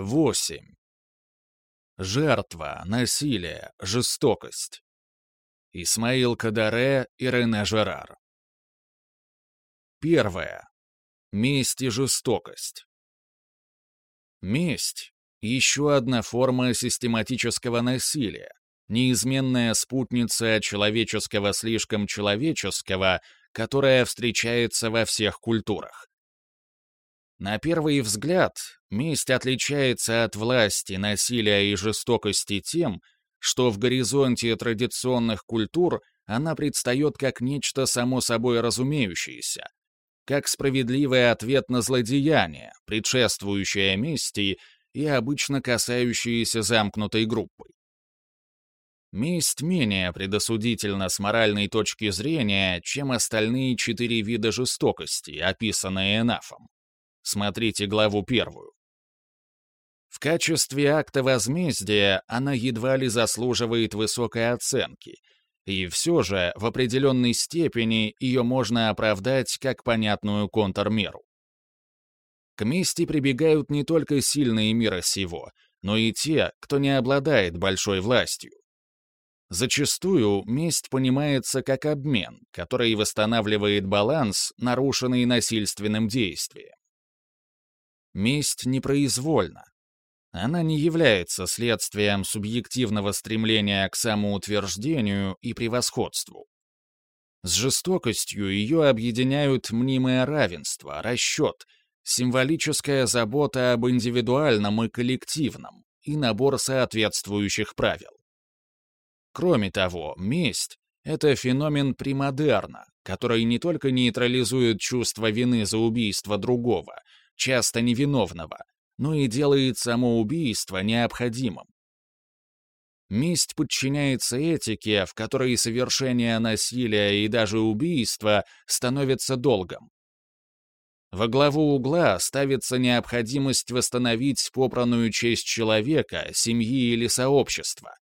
8. Жертва, насилие, жестокость. Исмаил Кадаре и Рене Жерар. Первое. Месть и жестокость. Месть — еще одна форма систематического насилия, неизменная спутница человеческого слишком человеческого, которая встречается во всех культурах. На первый взгляд, месть отличается от власти, насилия и жестокости тем, что в горизонте традиционных культур она предстает как нечто само собой разумеющееся, как справедливый ответ на злодеяние, предшествующее мести и обычно касающееся замкнутой группы. Месть менее предосудительна с моральной точки зрения, чем остальные четыре вида жестокости, описанные Энафом. Смотрите главу первую. В качестве акта возмездия она едва ли заслуживает высокой оценки, и все же в определенной степени ее можно оправдать как понятную контрмеру. К мести прибегают не только сильные мира сего, но и те, кто не обладает большой властью. Зачастую месть понимается как обмен, который восстанавливает баланс, нарушенный насильственным действием. Месть непроизвольна. Она не является следствием субъективного стремления к самоутверждению и превосходству. С жестокостью ее объединяют мнимое равенство, расчет, символическая забота об индивидуальном и коллективном и набор соответствующих правил. Кроме того, месть — это феномен премодерна, который не только нейтрализует чувство вины за убийство другого, часто невиновного, но и делает само убийство необходимым. Месть подчиняется этике, в которой совершение насилия и даже убийства становится долгом. Во главу угла ставится необходимость восстановить попранную честь человека, семьи или сообщества.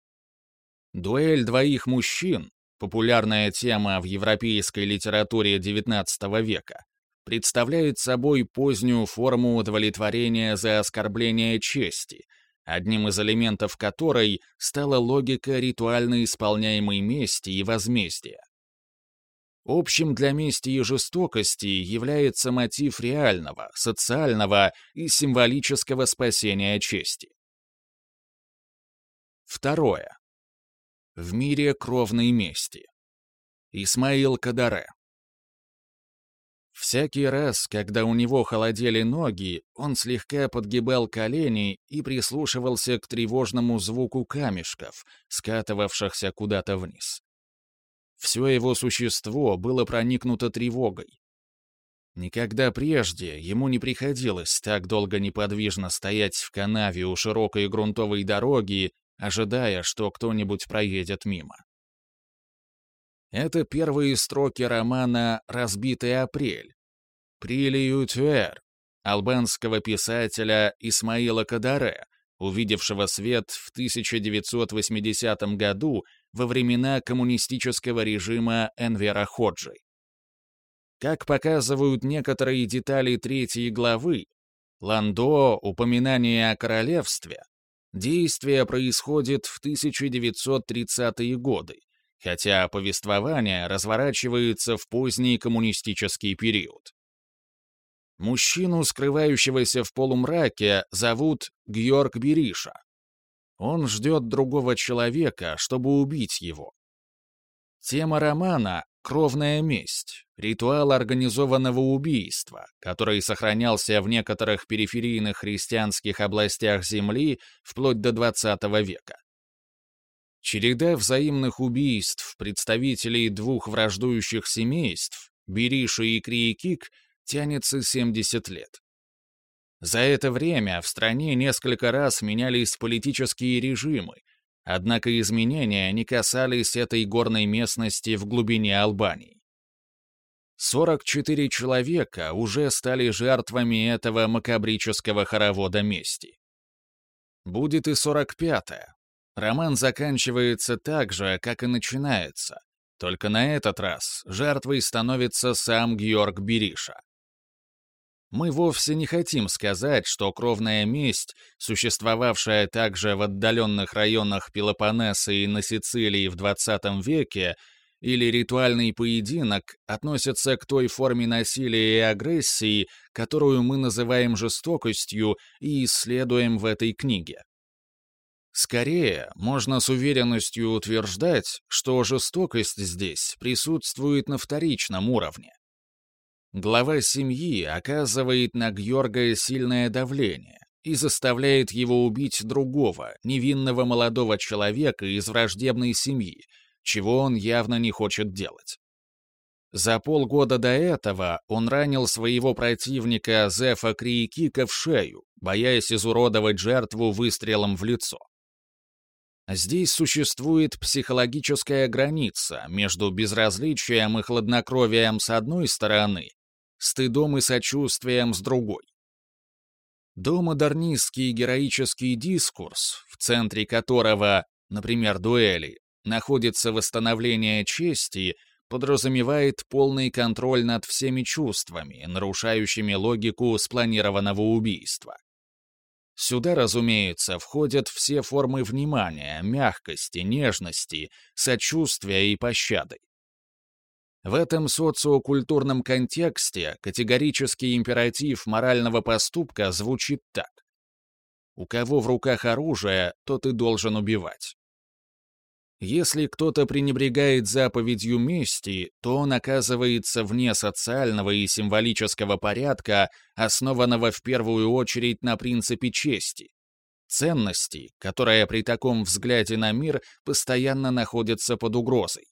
Дуэль двоих мужчин, популярная тема в европейской литературе XIX века, представляет собой позднюю форму удовлетворения за оскорбление чести, одним из элементов которой стала логика ритуально исполняемой мести и возмездия. Общим для мести и жестокости является мотив реального, социального и символического спасения чести. Второе. В мире кровной мести. Исмаил Кадаре. Всякий раз, когда у него холодели ноги, он слегка подгибал колени и прислушивался к тревожному звуку камешков, скатывавшихся куда-то вниз. Все его существо было проникнуто тревогой. Никогда прежде ему не приходилось так долго неподвижно стоять в канаве у широкой грунтовой дороги, ожидая, что кто-нибудь проедет мимо. Это первые строки романа «Разбитый апрель» Прилию Тюэр, албанского писателя Исмаила Кадаре, увидевшего свет в 1980 году во времена коммунистического режима Энвера Ходжи. Как показывают некоторые детали третьей главы, Ландо, упоминание о королевстве, действие происходит в 1930-е годы, хотя повествование разворачивается в поздний коммунистический период. Мужчину, скрывающегося в полумраке, зовут Георг Бериша. Он ждет другого человека, чтобы убить его. Тема романа — кровная месть, ритуал организованного убийства, который сохранялся в некоторых периферийных христианских областях Земли вплоть до XX века. Череда взаимных убийств представителей двух враждующих семейств, Бериши и Криекик, тянется 70 лет. За это время в стране несколько раз менялись политические режимы, однако изменения не касались этой горной местности в глубине Албании. 44 человека уже стали жертвами этого макабрического хоровода мести. Будет и 45-е, Роман заканчивается так же, как и начинается, только на этот раз жертвой становится сам Георг Бериша. Мы вовсе не хотим сказать, что кровная месть, существовавшая также в отдаленных районах Пелопоннеса и на Сицилии в XX веке, или ритуальный поединок относятся к той форме насилия и агрессии, которую мы называем жестокостью и исследуем в этой книге. Скорее, можно с уверенностью утверждать, что жестокость здесь присутствует на вторичном уровне. Глава семьи оказывает на Георга сильное давление и заставляет его убить другого, невинного молодого человека из враждебной семьи, чего он явно не хочет делать. За полгода до этого он ранил своего противника Зефа Криекика в шею, боясь изуродовать жертву выстрелом в лицо. Здесь существует психологическая граница между безразличием и хладнокровием с одной стороны стыдом и сочувствием с другой. Домодернистский героический дискурс, в центре которого, например, дуэли, находится восстановление чести, подразумевает полный контроль над всеми чувствами, нарушающими логику спланированного убийства. Сюда, разумеется, входят все формы внимания, мягкости, нежности, сочувствия и пощады. В этом социокультурном контексте категорический императив морального поступка звучит так. У кого в руках оружие, тот и должен убивать. Если кто-то пренебрегает заповедью мести, то он оказывается вне социального и символического порядка, основанного в первую очередь на принципе чести, ценности, которая при таком взгляде на мир постоянно находится под угрозой.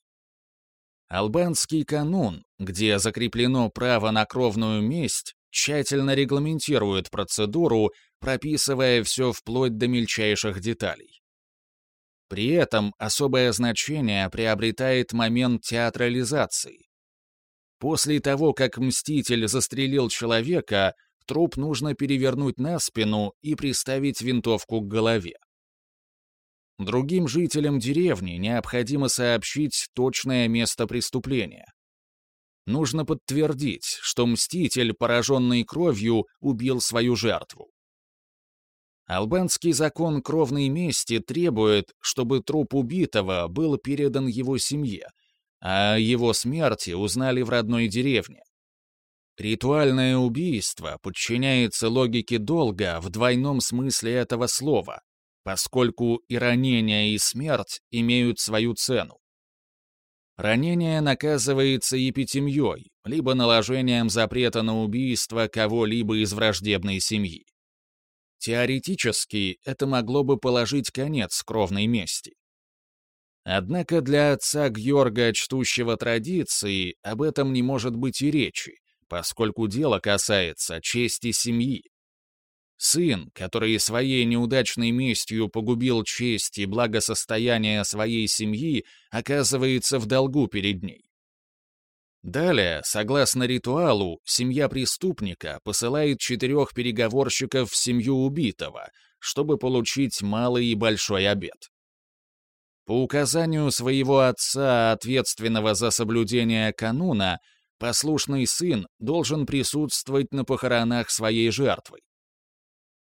Албанский канун, где закреплено право на кровную месть, тщательно регламентирует процедуру, прописывая все вплоть до мельчайших деталей. При этом особое значение приобретает момент театрализации. После того, как мститель застрелил человека, труп нужно перевернуть на спину и приставить винтовку к голове. Другим жителям деревни необходимо сообщить точное место преступления. Нужно подтвердить, что мститель, пораженный кровью, убил свою жертву. Албанский закон кровной мести требует, чтобы труп убитого был передан его семье, а о его смерти узнали в родной деревне. Ритуальное убийство подчиняется логике долга в двойном смысле этого слова, поскольку и ранение, и смерть имеют свою цену. Ранение наказывается епитемьей, либо наложением запрета на убийство кого-либо из враждебной семьи. Теоретически это могло бы положить конец кровной мести. Однако для отца Георга, чтущего традиции, об этом не может быть и речи, поскольку дело касается чести семьи. Сын, который своей неудачной местью погубил честь и благосостояние своей семьи, оказывается в долгу перед ней. Далее, согласно ритуалу, семья преступника посылает четырех переговорщиков в семью убитого, чтобы получить малый и большой обед. По указанию своего отца, ответственного за соблюдение кануна, послушный сын должен присутствовать на похоронах своей жертвы.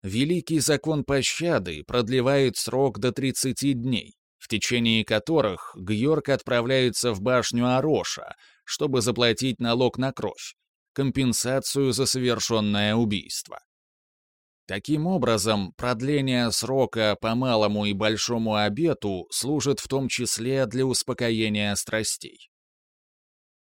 Великий закон пощады продлевает срок до 30 дней, в течение которых Георг отправляется в башню Ароша, чтобы заплатить налог на кровь, компенсацию за совершенное убийство. Таким образом, продление срока по малому и большому обету служит в том числе для успокоения страстей.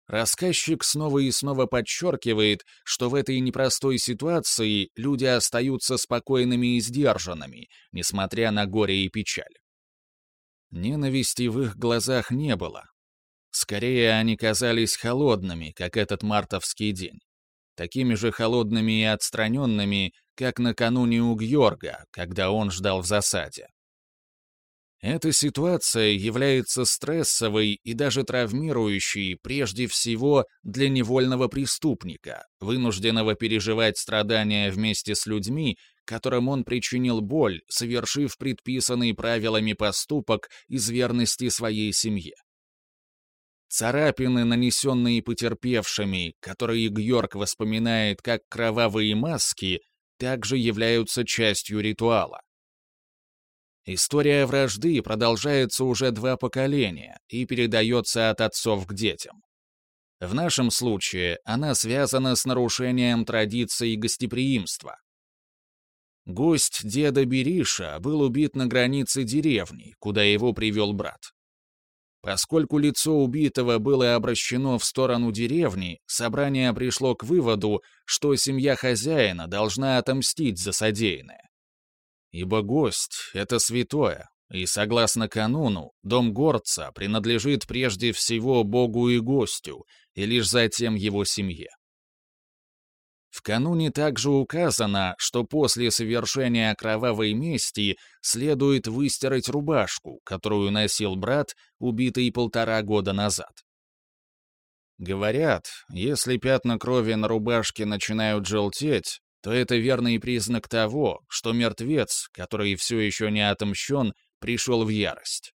Рассказчик снова и снова подчеркивает, что в этой непростой ситуации люди остаются спокойными и сдержанными, несмотря на горе и печаль. Ненависти в их глазах не было. Скорее, они казались холодными, как этот мартовский день. Такими же холодными и отстраненными, как накануне у Георга, когда он ждал в засаде. Эта ситуация является стрессовой и даже травмирующей прежде всего для невольного преступника, вынужденного переживать страдания вместе с людьми, которым он причинил боль, совершив предписанный правилами поступок из верности своей семье. Царапины, нанесенные потерпевшими, которые Гьорк воспоминает как кровавые маски, также являются частью ритуала. История вражды продолжается уже два поколения и передается от отцов к детям. В нашем случае она связана с нарушением традиций гостеприимства. Гость деда Бериша был убит на границе деревни, куда его привел брат. Поскольку лицо убитого было обращено в сторону деревни, собрание пришло к выводу, что семья хозяина должна отомстить за содеянное. Ибо гость — это святое, и, согласно кануну, дом горца принадлежит прежде всего Богу и гостю, и лишь затем его семье. В кануне также указано, что после совершения кровавой мести следует выстирать рубашку, которую носил брат, убитый полтора года назад. Говорят, если пятна крови на рубашке начинают желтеть, то это верный признак того, что мертвец, который все еще не отомщен, пришел в ярость.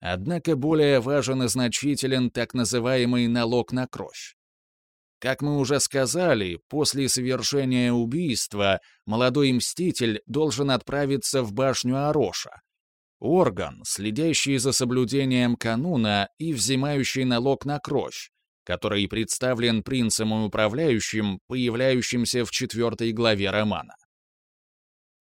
Однако более важен и значителен так называемый налог на кровь. Как мы уже сказали, после совершения убийства молодой мститель должен отправиться в башню Ароша. Орган, следящий за соблюдением кануна и взимающий налог на кровь, который представлен принцем и управляющим, появляющимся в четвертой главе романа.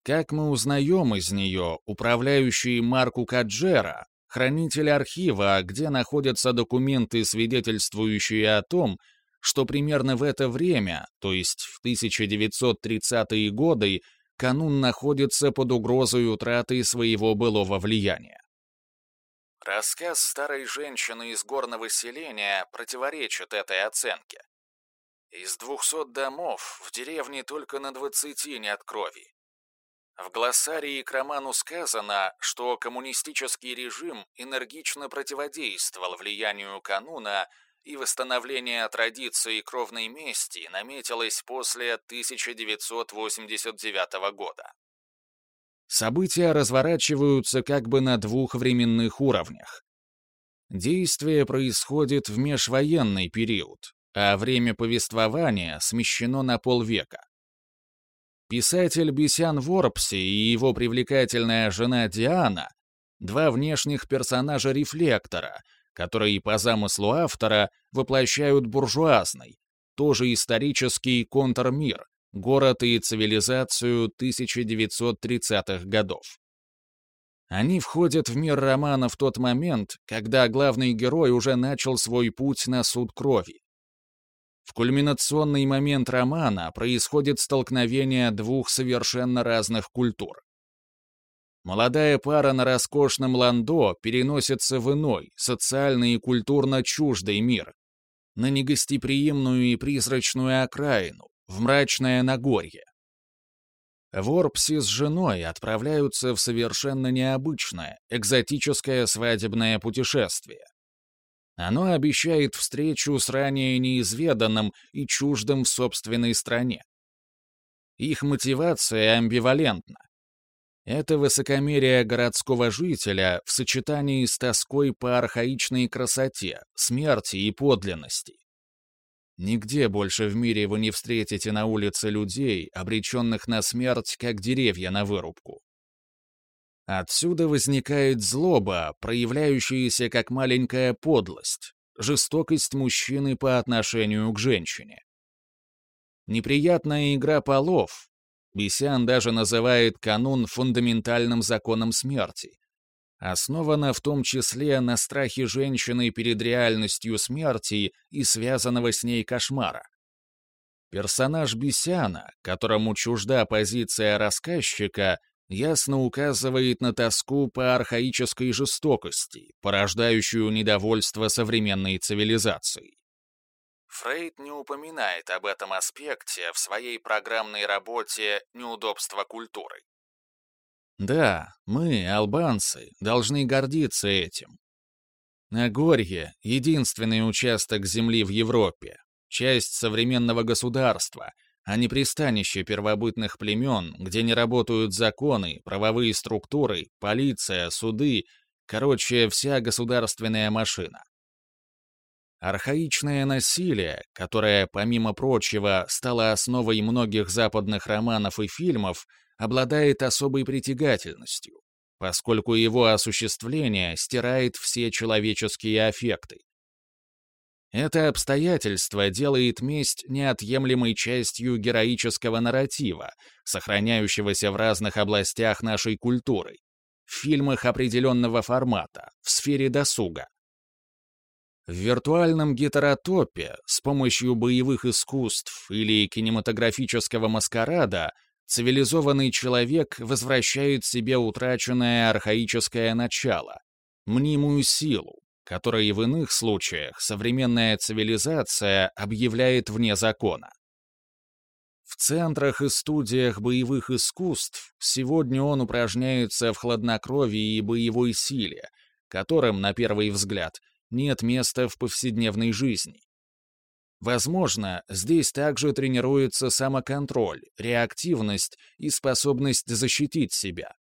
Как мы узнаем из нее, управляющий Марку Каджера, хранитель архива, где находятся документы, свидетельствующие о том, что примерно в это время, то есть в 1930-е годы, канун находится под угрозой утраты своего былого влияния. Рассказ старой женщины из горного селения противоречит этой оценке. Из двухсот домов в деревне только на двадцати нет крови. В глоссарии к роману сказано, что коммунистический режим энергично противодействовал влиянию кануна и восстановление традиции кровной мести наметилось после 1989 года. События разворачиваются как бы на двух временных уровнях. Действие происходит в межвоенный период, а время повествования смещено на полвека. Писатель Бесян Ворпси и его привлекательная жена Диана — два внешних персонажа рефлектора — которые по замыслу автора воплощают буржуазный, тоже исторический контрмир, город и цивилизацию 1930-х годов. Они входят в мир романа в тот момент, когда главный герой уже начал свой путь на суд крови. В кульминационный момент романа происходит столкновение двух совершенно разных культур. Молодая пара на роскошном ландо переносится в иной, социально и культурно чуждый мир, на негостеприимную и призрачную окраину, в мрачное Нагорье. Ворпси с женой отправляются в совершенно необычное, экзотическое свадебное путешествие. Оно обещает встречу с ранее неизведанным и чуждым в собственной стране. Их мотивация амбивалентна. Это высокомерие городского жителя в сочетании с тоской по архаичной красоте, смерти и подлинности. Нигде больше в мире вы не встретите на улице людей, обреченных на смерть, как деревья на вырубку. Отсюда возникает злоба, проявляющаяся как маленькая подлость, жестокость мужчины по отношению к женщине. Неприятная игра полов, Бесян даже называет канун фундаментальным законом смерти. Основана в том числе на страхе женщины перед реальностью смерти и связанного с ней кошмара. Персонаж Бесяна, которому чужда позиция рассказчика, ясно указывает на тоску по архаической жестокости, порождающую недовольство современной цивилизацией. Фрейд не упоминает об этом аспекте в своей программной работе «Неудобства культуры». Да, мы, албанцы, должны гордиться этим. Нагорье — единственный участок земли в Европе, часть современного государства, а не пристанище первобытных племен, где не работают законы, правовые структуры, полиция, суды, короче, вся государственная машина. Архаичное насилие, которое, помимо прочего, стало основой многих западных романов и фильмов, обладает особой притягательностью, поскольку его осуществление стирает все человеческие аффекты. Это обстоятельство делает месть неотъемлемой частью героического нарратива, сохраняющегося в разных областях нашей культуры, в фильмах определенного формата, в сфере досуга. В виртуальном гетеротопе с помощью боевых искусств или кинематографического маскарада цивилизованный человек возвращает себе утраченное архаическое начало, мнимую силу, которой в иных случаях современная цивилизация объявляет вне закона. В центрах и студиях боевых искусств сегодня он упражняется в хладнокровии и боевой силе, которым, на первый взгляд, нет места в повседневной жизни. Возможно, здесь также тренируется самоконтроль, реактивность и способность защитить себя.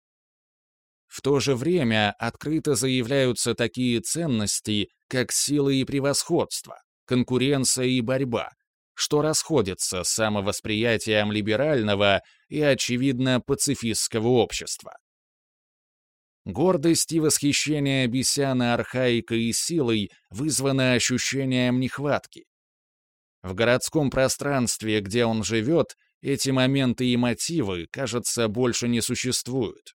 В то же время открыто заявляются такие ценности, как сила и превосходство, конкуренция и борьба, что расходятся с самовосприятием либерального и, очевидно, пацифистского общества. Гордость и восхищение Бесяна архаикой и силой вызваны ощущением нехватки. В городском пространстве, где он живет, эти моменты и мотивы, кажется, больше не существуют.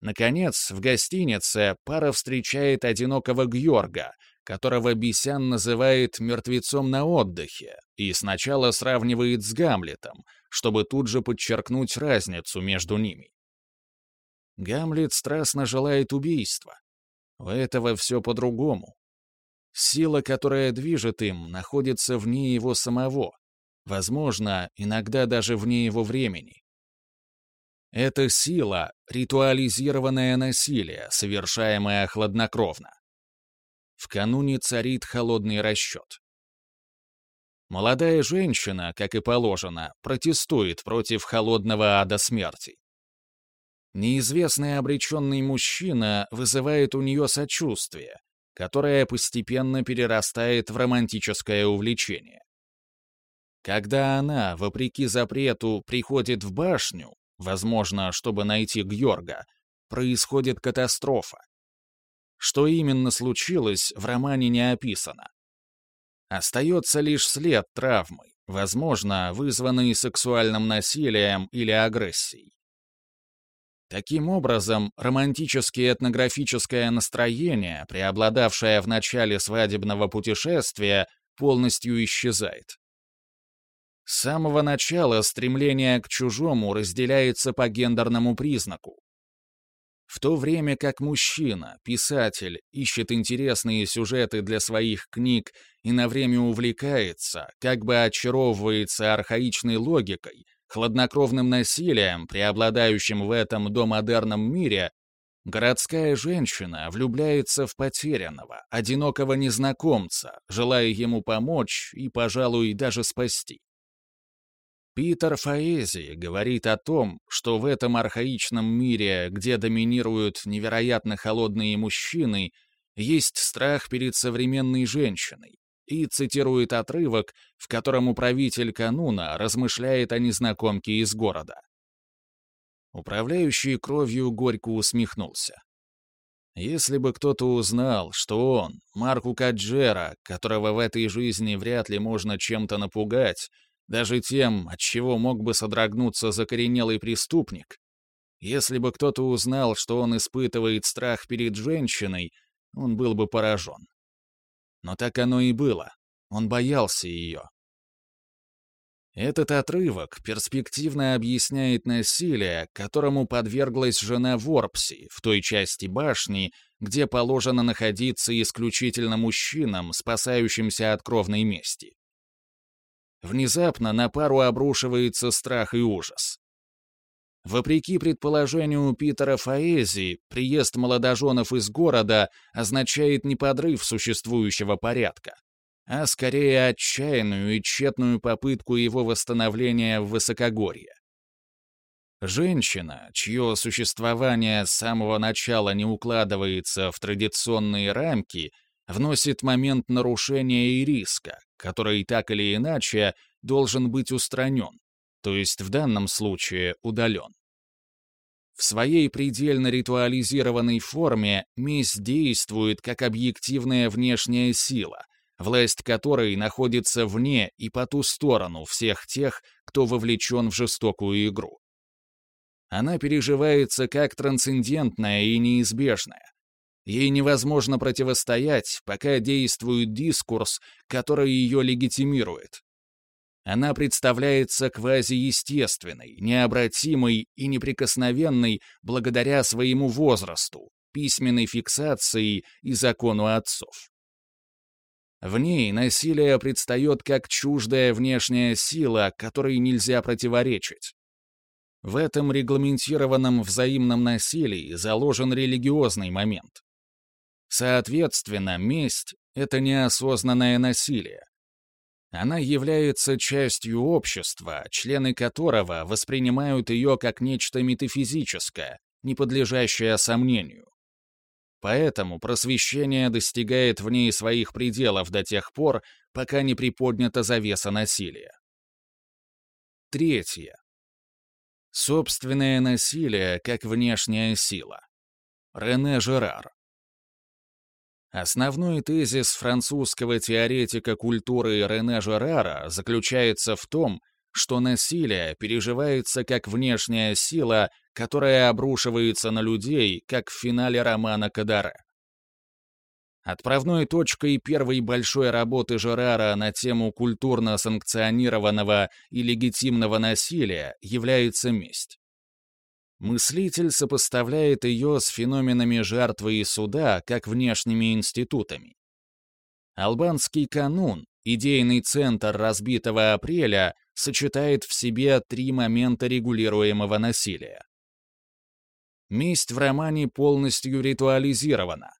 Наконец, в гостинице пара встречает одинокого Георга, которого Бесян называет «мертвецом на отдыхе» и сначала сравнивает с Гамлетом, чтобы тут же подчеркнуть разницу между ними. Гамлет страстно желает убийства. У этого все по-другому. Сила, которая движет им, находится вне его самого. Возможно, иногда даже вне его времени. Это сила — ритуализированное насилие, совершаемое хладнокровно. В кануне царит холодный расчет. Молодая женщина, как и положено, протестует против холодного ада смерти. Неизвестный обреченный мужчина вызывает у нее сочувствие, которое постепенно перерастает в романтическое увлечение. Когда она, вопреки запрету, приходит в башню, возможно, чтобы найти Георга, происходит катастрофа. Что именно случилось, в романе не описано. Остается лишь след травмы, возможно, вызванный сексуальным насилием или агрессией. Таким образом, романтическое этнографическое настроение, преобладавшее в начале свадебного путешествия, полностью исчезает. С самого начала стремление к чужому разделяется по гендерному признаку. В то время как мужчина, писатель, ищет интересные сюжеты для своих книг и на время увлекается, как бы очаровывается архаичной логикой, хладнокровным насилием, преобладающим в этом домодерном мире, городская женщина влюбляется в потерянного, одинокого незнакомца, желая ему помочь и, пожалуй, даже спасти. Питер Фаэзи говорит о том, что в этом архаичном мире, где доминируют невероятно холодные мужчины, есть страх перед современной женщиной, и цитирует отрывок, в котором управитель кануна размышляет о незнакомке из города. Управляющий кровью горько усмехнулся. Если бы кто-то узнал, что он, Марку Каджера, которого в этой жизни вряд ли можно чем-то напугать, даже тем, от чего мог бы содрогнуться закоренелый преступник, если бы кто-то узнал, что он испытывает страх перед женщиной, он был бы поражен. Но так оно и было. Он боялся ее. Этот отрывок перспективно объясняет насилие, которому подверглась жена Ворпси в той части башни, где положено находиться исключительно мужчинам, спасающимся от кровной мести. Внезапно на пару обрушивается страх и ужас. Вопреки предположению Питера Фаэзи, приезд молодоженов из города означает не подрыв существующего порядка, а скорее отчаянную и тщетную попытку его восстановления в высокогорье. Женщина, чье существование с самого начала не укладывается в традиционные рамки, вносит момент нарушения и риска, который так или иначе должен быть устранен, то есть в данном случае удален. В своей предельно ритуализированной форме месть действует как объективная внешняя сила, власть которой находится вне и по ту сторону всех тех, кто вовлечен в жестокую игру. Она переживается как трансцендентная и неизбежная. Ей невозможно противостоять, пока действует дискурс, который ее легитимирует. Она представляется квазиестественной, необратимой и неприкосновенной благодаря своему возрасту, письменной фиксации и закону отцов. В ней насилие предстает как чуждая внешняя сила, которой нельзя противоречить. В этом регламентированном взаимном насилии заложен религиозный момент. Соответственно, месть — это неосознанное насилие, она является частью общества, члены которого воспринимают ее как нечто метафизическое, не подлежащее сомнению. Поэтому просвещение достигает в ней своих пределов до тех пор, пока не приподнята завеса насилия. Третье. Собственное насилие как внешняя сила. Рене Жерар. Основной тезис французского теоретика культуры Рене Жерара заключается в том, что насилие переживается как внешняя сила, которая обрушивается на людей, как в финале романа Кадаре. Отправной точкой первой большой работы Жерара на тему культурно санкционированного и легитимного насилия является месть. Мыслитель сопоставляет ее с феноменами жертвы и суда как внешними институтами. Албанский канун, идейный центр разбитого апреля, сочетает в себе три момента регулируемого насилия. Месть в романе полностью ритуализирована.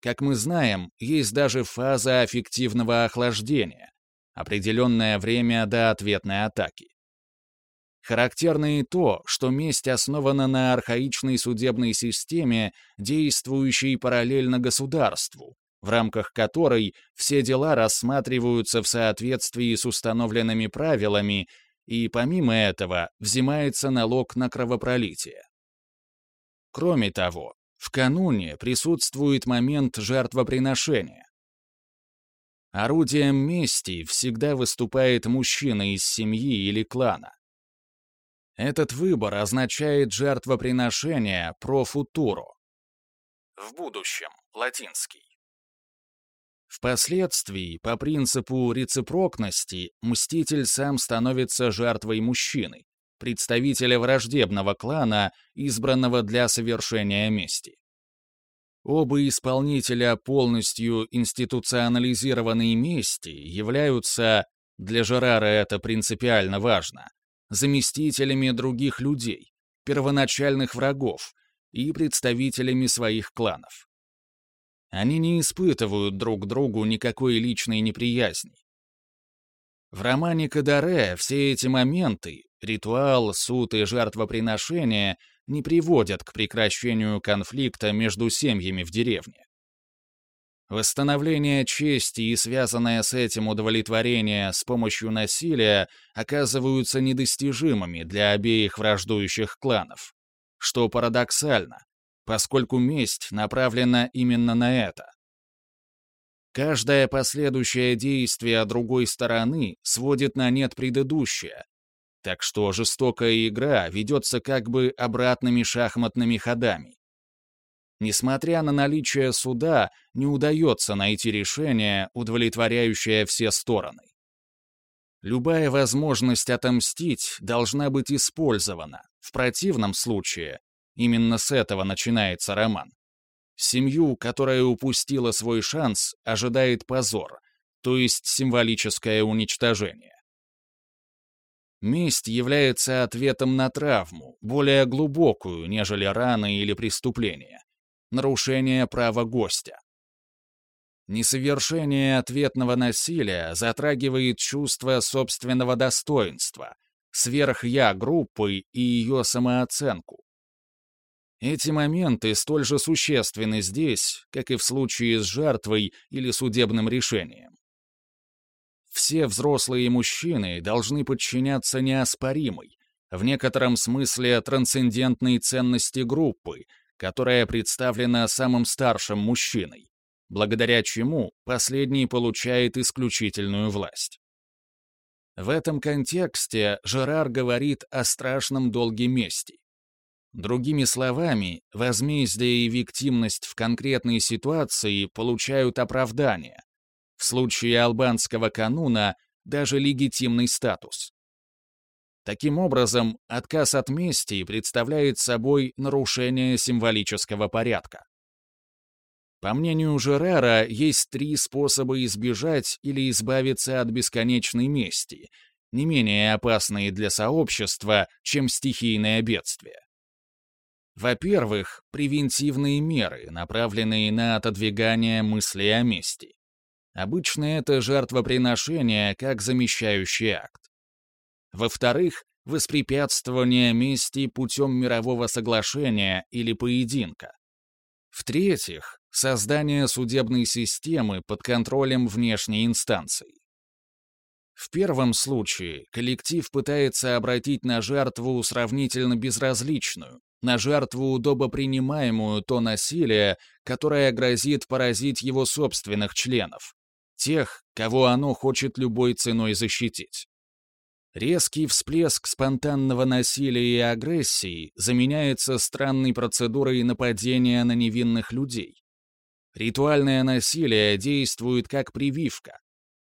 Как мы знаем, есть даже фаза аффективного охлаждения, определенное время до ответной атаки. Характерно и то, что месть основана на архаичной судебной системе, действующей параллельно государству, в рамках которой все дела рассматриваются в соответствии с установленными правилами, и помимо этого взимается налог на кровопролитие. Кроме того, в кануне присутствует момент жертвоприношения. Орудием мести всегда выступает мужчина из семьи или клана. Этот выбор означает жертвоприношение про футуру. В будущем, латинский. Впоследствии, по принципу рецепрокности, мститель сам становится жертвой мужчины, представителя враждебного клана, избранного для совершения мести. Оба исполнителя полностью институционализированной мести являются, для Жерара это принципиально важно, заместителями других людей, первоначальных врагов и представителями своих кланов. Они не испытывают друг другу никакой личной неприязни. В романе Кадаре все эти моменты, ритуал, суд и жертвоприношение, не приводят к прекращению конфликта между семьями в деревне. Восстановление чести и связанное с этим удовлетворение с помощью насилия оказываются недостижимыми для обеих враждующих кланов. Что парадоксально, поскольку месть направлена именно на это. Каждое последующее действие другой стороны сводит на нет предыдущее, так что жестокая игра ведется как бы обратными шахматными ходами. Несмотря на наличие суда, не удается найти решение, удовлетворяющее все стороны. Любая возможность отомстить должна быть использована. В противном случае, именно с этого начинается роман. Семью, которая упустила свой шанс, ожидает позор, то есть символическое уничтожение. Месть является ответом на травму, более глубокую, нежели раны или преступления нарушение права гостя. Несовершение ответного насилия затрагивает чувство собственного достоинства, сверх-я группы и ее самооценку. Эти моменты столь же существенны здесь, как и в случае с жертвой или судебным решением. Все взрослые мужчины должны подчиняться неоспоримой, в некотором смысле трансцендентной ценности группы, которая представлена самым старшим мужчиной, благодаря чему последний получает исключительную власть. В этом контексте Жерар говорит о страшном долге мести. Другими словами, возмездие и виктимность в конкретной ситуации получают оправдание. В случае албанского кануна даже легитимный статус. Таким образом, отказ от мести представляет собой нарушение символического порядка. По мнению Жерара, есть три способа избежать или избавиться от бесконечной мести, не менее опасные для сообщества, чем стихийное бедствие. Во-первых, превентивные меры, направленные на отодвигание мысли о мести. Обычно это жертвоприношение как замещающий акт. Во-вторых, воспрепятствование мести путем мирового соглашения или поединка. В-третьих, создание судебной системы под контролем внешней инстанции. В первом случае коллектив пытается обратить на жертву сравнительно безразличную, на жертву удобопринимаемую то насилие, которое грозит поразить его собственных членов, тех, кого оно хочет любой ценой защитить. Резкий всплеск спонтанного насилия и агрессии заменяется странной процедурой нападения на невинных людей. Ритуальное насилие действует как прививка.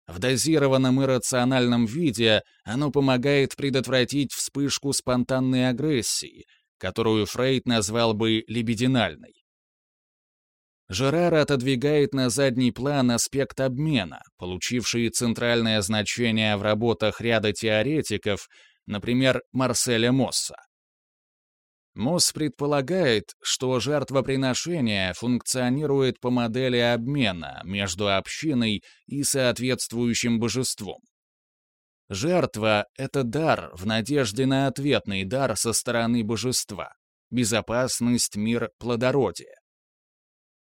В дозированном и рациональном виде оно помогает предотвратить вспышку спонтанной агрессии, которую Фрейд назвал бы либидинальной. Жерар отодвигает на задний план аспект обмена, получивший центральное значение в работах ряда теоретиков, например, Марселя Мосса. Мосс предполагает, что жертвоприношение функционирует по модели обмена между общиной и соответствующим божеством. Жертва — это дар в надежде на ответный дар со стороны божества, безопасность, мир, плодородие.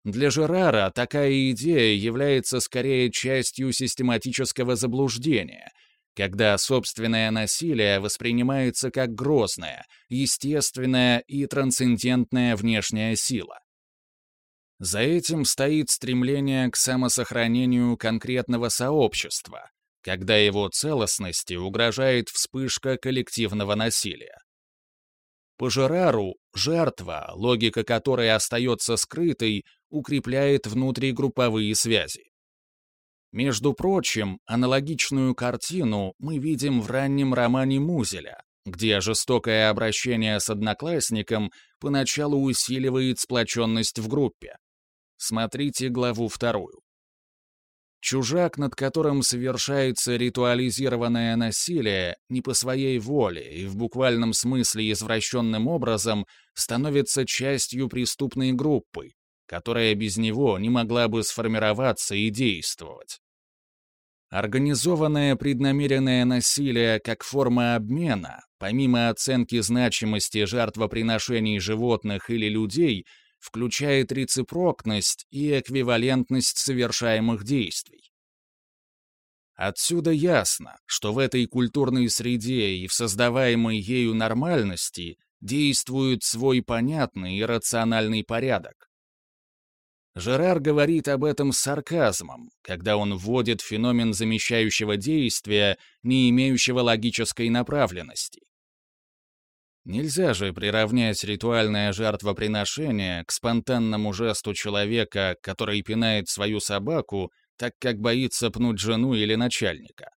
Для Жерара такая идея является скорее частью систематического заблуждения — когда собственное насилие воспринимается как грозная, естественная и трансцендентная внешняя сила. За этим стоит стремление к самосохранению конкретного сообщества, когда его целостности угрожает вспышка коллективного насилия. По Жерару, жертва, логика которой остается скрытой, укрепляет внутригрупповые связи. Между прочим, аналогичную картину мы видим в раннем романе Музеля, где жестокое обращение с одноклассником поначалу усиливает сплоченность в группе. Смотрите главу вторую. Чужак, над которым совершается ритуализированное насилие, не по своей воле и в буквальном смысле извращенным образом становится частью преступной группы, которая без него не могла бы сформироваться и действовать. Организованное преднамеренное насилие как форма обмена, помимо оценки значимости жертвоприношений животных или людей, включает рецепрокность и эквивалентность совершаемых действий. Отсюда ясно, что в этой культурной среде и в создаваемой ею нормальности действует свой понятный и рациональный порядок, Жерар говорит об этом с сарказмом, когда он вводит феномен замещающего действия, не имеющего логической направленности. Нельзя же приравнять ритуальное жертвоприношение к спонтанному жесту человека, который пинает свою собаку, так как боится пнуть жену или начальника.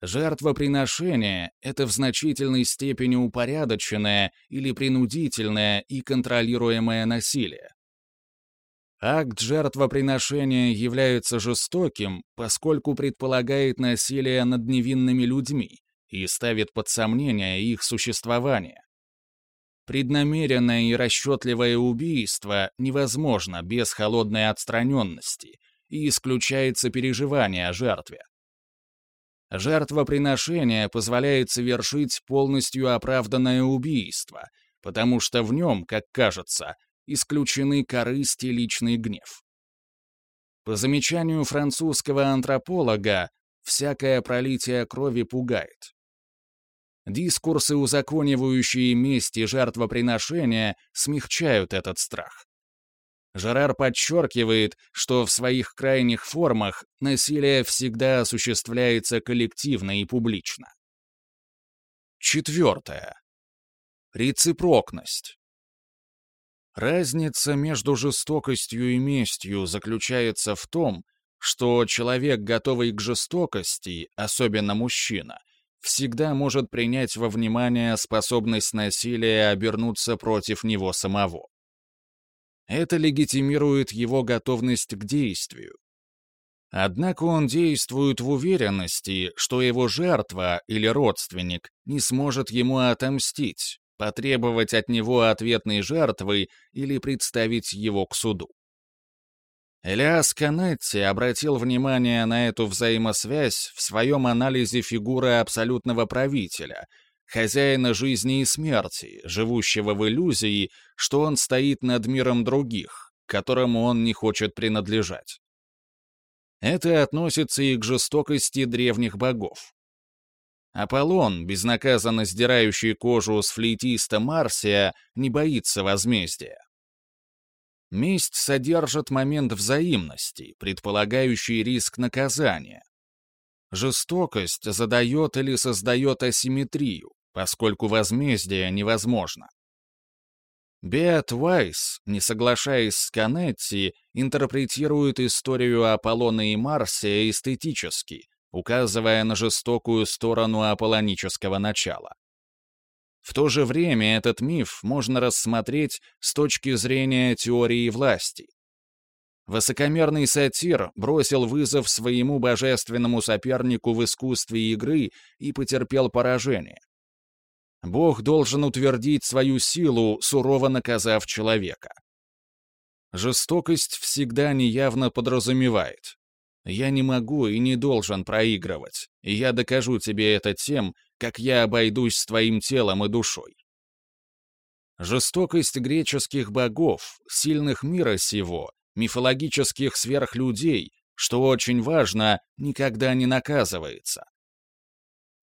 Жертвоприношение — это в значительной степени упорядоченное или принудительное и контролируемое насилие. Акт жертвоприношения является жестоким, поскольку предполагает насилие над невинными людьми и ставит под сомнение их существование. Преднамеренное и расчетливое убийство невозможно без холодной отстраненности и исключает сопереживание о жертве. Жертвоприношение позволяет совершить полностью оправданное убийство, потому что в нем, как кажется, исключены корысть и личный гнев. По замечанию французского антрополога, всякое пролитие крови пугает. Дискурсы, узаконивающие месть и жертвоприношения, смягчают этот страх. Жерар подчеркивает, что в своих крайних формах насилие всегда осуществляется коллективно и публично. Четвертое. Рецепрокность. Разница между жестокостью и местью заключается в том, что человек, готовый к жестокости, особенно мужчина, всегда может принять во внимание способность насилия обернуться против него самого. Это легитимирует его готовность к действию. Однако он действует в уверенности, что его жертва или родственник не сможет ему отомстить, потребовать от него ответной жертвы или представить его к суду. Элиас Канетти обратил внимание на эту взаимосвязь в своем анализе фигуры абсолютного правителя, хозяина жизни и смерти, живущего в иллюзии, что он стоит над миром других, которому он не хочет принадлежать. Это относится и к жестокости древних богов. Аполлон, безнаказанно сдирающий кожу с флейтиста Марсия, не боится возмездия. Месть содержит момент взаимности, предполагающий риск наказания. Жестокость задает или создает асимметрию, поскольку возмездие невозможно. Беат Вайс, не соглашаясь с Канетти, интерпретирует историю Аполлона и Марсия эстетически, указывая на жестокую сторону аполлонического начала. В то же время этот миф можно рассмотреть с точки зрения теории власти. Высокомерный сатир бросил вызов своему божественному сопернику в искусстве игры и потерпел поражение. Бог должен утвердить свою силу, сурово наказав человека. Жестокость всегда неявно подразумевает. Я не могу и не должен проигрывать, и я докажу тебе это тем, как я обойдусь с твоим телом и душой. Жестокость греческих богов, сильных мира сего, мифологических сверхлюдей, что очень важно, никогда не наказывается.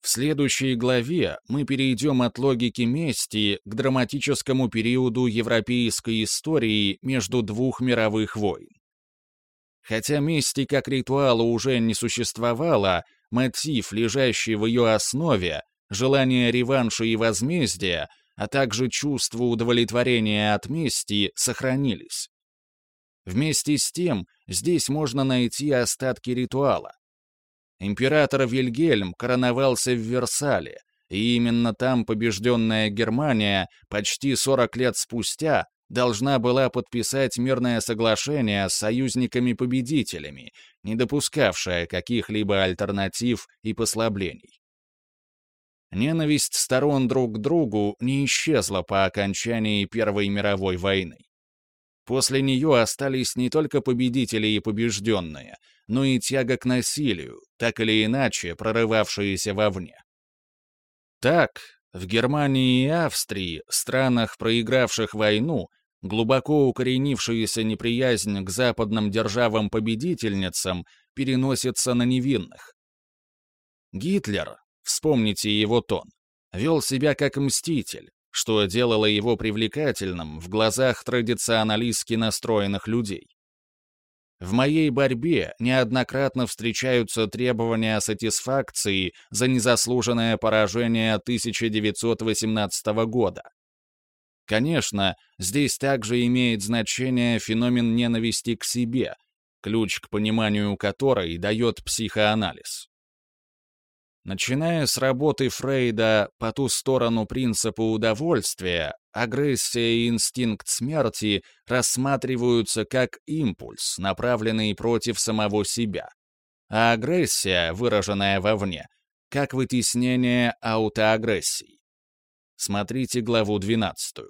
В следующей главе мы перейдем от логики мести к драматическому периоду европейской истории между двух мировых войн. Хотя мести как ритуала уже не существовало, мотив, лежащий в ее основе, желание реванша и возмездия, а также чувство удовлетворения от мести сохранились. Вместе с тем, здесь можно найти остатки ритуала. Император Вильгельм короновался в Версале, и именно там побежденная Германия почти 40 лет спустя должна была подписать мирное соглашение с союзниками-победителями, не допускавшее каких-либо альтернатив и послаблений. Ненависть сторон друг к другу не исчезла по окончании Первой мировой войны. После нее остались не только победители и побежденные, но и тяга к насилию, так или иначе прорывавшиеся вовне. Так, в Германии и Австрии, странах, проигравших войну, глубоко укоренившаяся неприязнь к западным державам-победительницам переносится на невинных. Гитлер, вспомните его тон, вел себя как мститель, что делало его привлекательным в глазах традиционалистски настроенных людей. В моей борьбе неоднократно встречаются требования сатисфакции за незаслуженное поражение 1918 года. Конечно, здесь также имеет значение феномен ненависти к себе, ключ к пониманию которой дает психоанализ. Начиная с работы Фрейда по ту сторону принципа удовольствия, агрессия и инстинкт смерти рассматриваются как импульс, направленный против самого себя, а агрессия, выраженная вовне, как вытеснение аутоагрессии. Смотрите главу 12.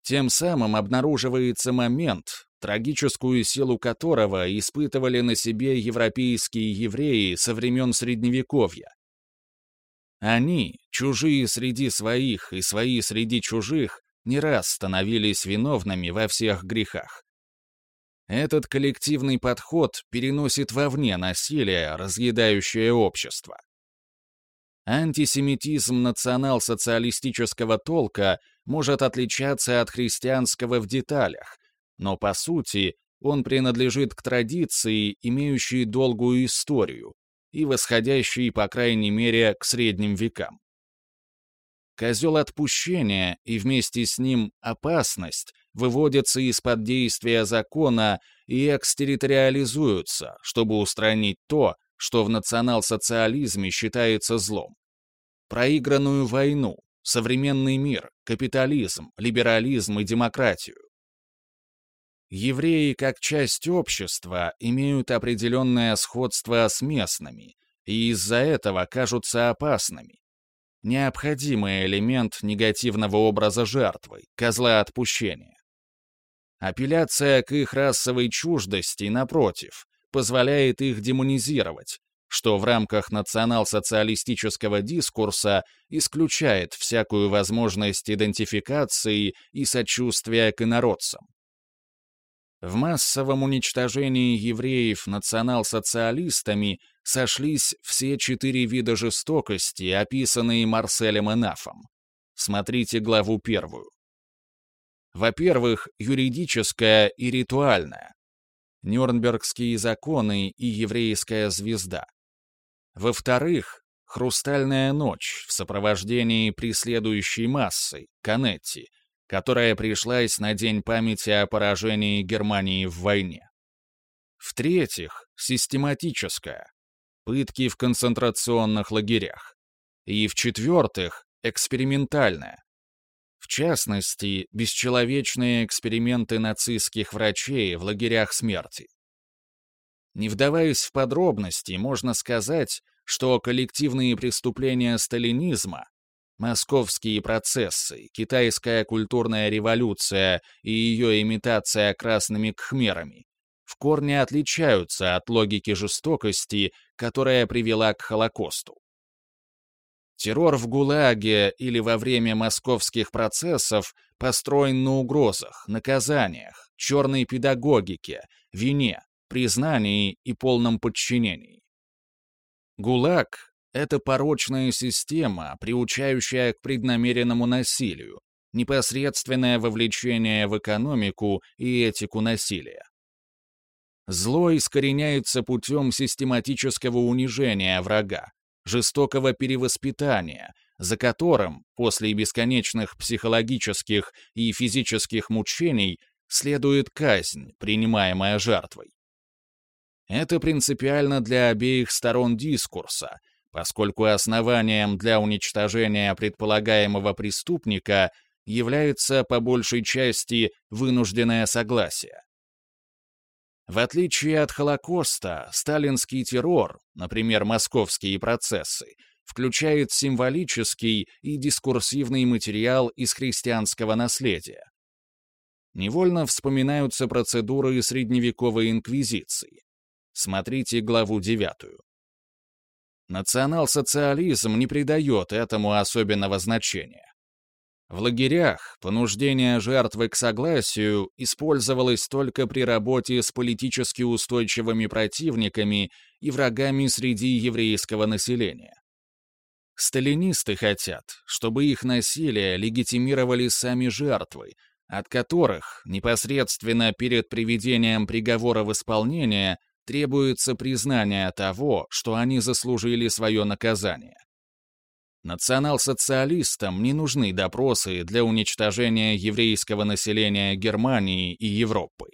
Тем самым обнаруживается момент, трагическую силу которого испытывали на себе европейские евреи со времен Средневековья. Они, чужие среди своих и свои среди чужих, не раз становились виновными во всех грехах. Этот коллективный подход переносит вовне насилие, разъедающее общество. Антисемитизм национал-социалистического толка может отличаться от христианского в деталях, но по сути он принадлежит к традиции, имеющей долгую историю и восходящей, по крайней мере, к средним векам. Козел отпущения и вместе с ним опасность выводятся из-под действия закона и экстерриториализуются, чтобы устранить то, что в национал-социализме считается злом. Проигранную войну, современный мир, капитализм, либерализм и демократию. Евреи как часть общества имеют определенное сходство с местными и из-за этого кажутся опасными. Необходимый элемент негативного образа жертвы, козла отпущения. Апелляция к их расовой чуждости, напротив, позволяет их демонизировать, что в рамках национал-социалистического дискурса исключает всякую возможность идентификации и сочувствия к инородцам. В массовом уничтожении евреев национал-социалистами сошлись все четыре вида жестокости, описанные Марселем Энафом. Смотрите главу первую. Во-первых, юридическая и ритуальная. Нюрнбергские законы и еврейская звезда. Во-вторых, хрустальная ночь в сопровождении преследующей массы, Канетти, которая пришлась на День памяти о поражении Германии в войне. В-третьих, систематическая. Пытки в концентрационных лагерях. И в-четвертых, экспериментальная. В частности, бесчеловечные эксперименты нацистских врачей в лагерях смерти. Не вдаваясь в подробности, можно сказать, что коллективные преступления сталинизма Московские процессы, китайская культурная революция и ее имитация красными кхмерами в корне отличаются от логики жестокости, которая привела к Холокосту. Террор в ГУЛАГе или во время московских процессов построен на угрозах, наказаниях, черной педагогике, вине, признании и полном подчинении. ГУЛАГ это порочная система, приучающая к преднамеренному насилию, непосредственное вовлечение в экономику и этику насилия. Зло искореняется путем систематического унижения врага, жестокого перевоспитания, за которым, после бесконечных психологических и физических мучений, следует казнь, принимаемая жертвой. Это принципиально для обеих сторон дискурса — поскольку основанием для уничтожения предполагаемого преступника является по большей части вынужденное согласие. В отличие от Холокоста, сталинский террор, например, московские процессы, включает символический и дискурсивный материал из христианского наследия. Невольно вспоминаются процедуры средневековой инквизиции. Смотрите главу девятую. Национал-социализм не придает этому особенного значения. В лагерях понуждение жертвы к согласию использовалось только при работе с политически устойчивыми противниками и врагами среди еврейского населения. Сталинисты хотят, чтобы их насилие легитимировали сами жертвы, от которых непосредственно перед приведением приговора в исполнение требуется признание того, что они заслужили свое наказание. Национал-социалистам не нужны допросы для уничтожения еврейского населения Германии и Европы.